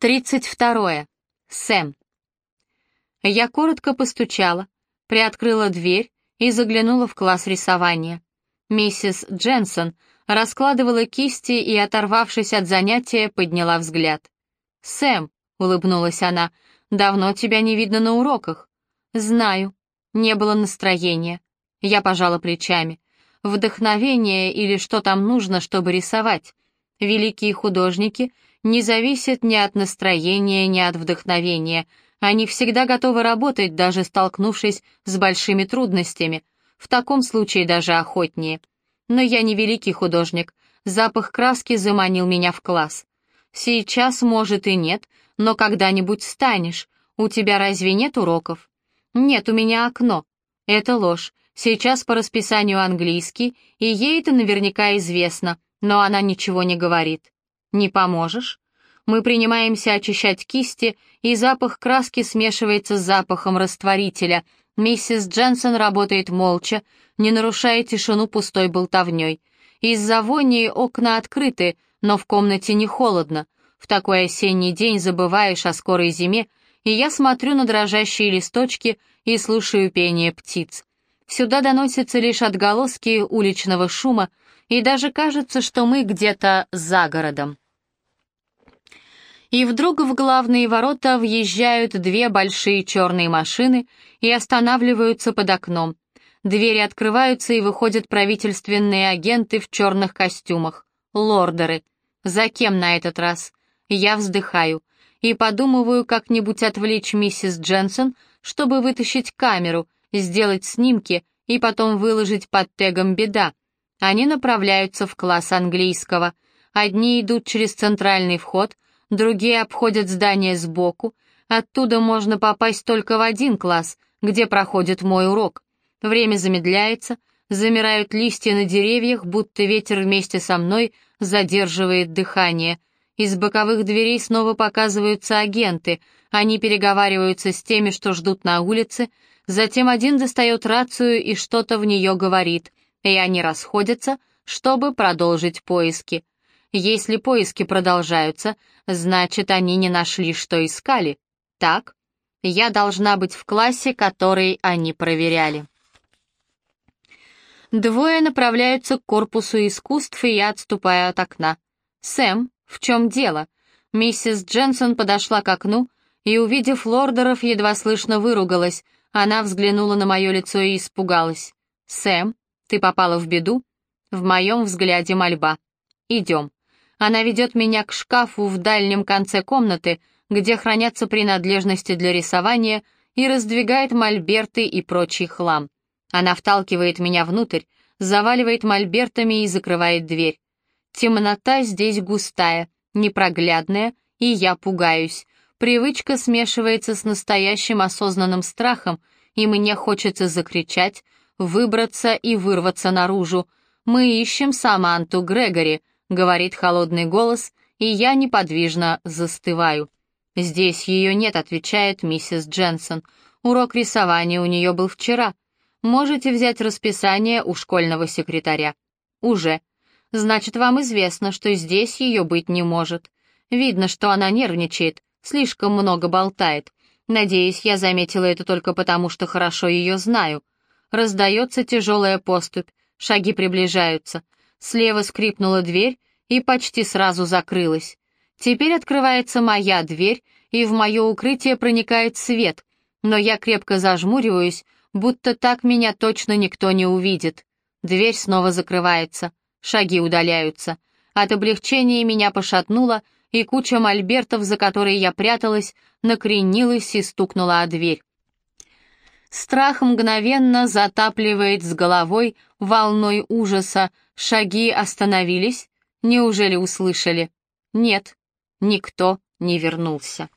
32. Сэм. Я коротко постучала, приоткрыла дверь и заглянула в класс рисования. Миссис Дженсон раскладывала кисти и, оторвавшись от занятия, подняла взгляд. «Сэм», — улыбнулась она, — «давно тебя не видно на уроках». «Знаю. Не было настроения». Я пожала плечами. «Вдохновение или что там нужно, чтобы рисовать? Великие художники — не зависит ни от настроения, ни от вдохновения. Они всегда готовы работать, даже столкнувшись с большими трудностями. В таком случае даже охотнее. Но я не великий художник. Запах краски заманил меня в класс. Сейчас, может, и нет, но когда-нибудь станешь. У тебя разве нет уроков? Нет, у меня окно. Это ложь. Сейчас по расписанию английский, и ей это наверняка известно, но она ничего не говорит. Не поможешь? Мы принимаемся очищать кисти, и запах краски смешивается с запахом растворителя. Миссис Дженсен работает молча, не нарушая тишину пустой болтовней. Из-за вони окна открыты, но в комнате не холодно. В такой осенний день забываешь о скорой зиме, и я смотрю на дрожащие листочки и слушаю пение птиц. Сюда доносятся лишь отголоски уличного шума, и даже кажется, что мы где-то за городом. И вдруг в главные ворота въезжают две большие черные машины и останавливаются под окном. Двери открываются и выходят правительственные агенты в черных костюмах. Лордеры. За кем на этот раз? Я вздыхаю и подумываю как-нибудь отвлечь миссис Дженсон, чтобы вытащить камеру, сделать снимки и потом выложить под тегом «Беда», они направляются в класс английского. Одни идут через центральный вход, другие обходят здание сбоку. Оттуда можно попасть только в один класс, где проходит мой урок. Время замедляется, замирают листья на деревьях, будто ветер вместе со мной задерживает дыхание. Из боковых дверей снова показываются агенты. Они переговариваются с теми, что ждут на улице. Затем один достает рацию и что-то в нее говорит и они расходятся, чтобы продолжить поиски. Если поиски продолжаются, значит, они не нашли, что искали. Так? Я должна быть в классе, который они проверяли. Двое направляются к корпусу искусств, и я отступаю от окна. «Сэм, в чем дело?» Миссис Дженсон подошла к окну и, увидев лордеров, едва слышно выругалась. Она взглянула на мое лицо и испугалась. «Сэм, ты попала в беду? В моем взгляде мольба. Идем. Она ведет меня к шкафу в дальнем конце комнаты, где хранятся принадлежности для рисования, и раздвигает мольберты и прочий хлам. Она вталкивает меня внутрь, заваливает мольбертами и закрывает дверь. Темнота здесь густая, непроглядная, и я пугаюсь. Привычка смешивается с настоящим осознанным страхом, и мне хочется закричать, выбраться и вырваться наружу. Мы ищем Саманту Грегори», — говорит холодный голос, и я неподвижно застываю. «Здесь ее нет», — отвечает миссис Дженсон. «Урок рисования у нее был вчера. Можете взять расписание у школьного секретаря». «Уже. Значит, вам известно, что здесь ее быть не может. Видно, что она нервничает, слишком много болтает. Надеюсь, я заметила это только потому, что хорошо ее знаю. Раздается тяжелая поступь, шаги приближаются. Слева скрипнула дверь и почти сразу закрылась. Теперь открывается моя дверь, и в мое укрытие проникает свет, но я крепко зажмуриваюсь, будто так меня точно никто не увидит. Дверь снова закрывается, шаги удаляются. От облегчения меня пошатнуло, и куча мольбертов, за которой я пряталась, накренилась и стукнула о дверь. Страх мгновенно затапливает с головой волной ужаса. Шаги остановились. Неужели услышали? Нет, никто не вернулся.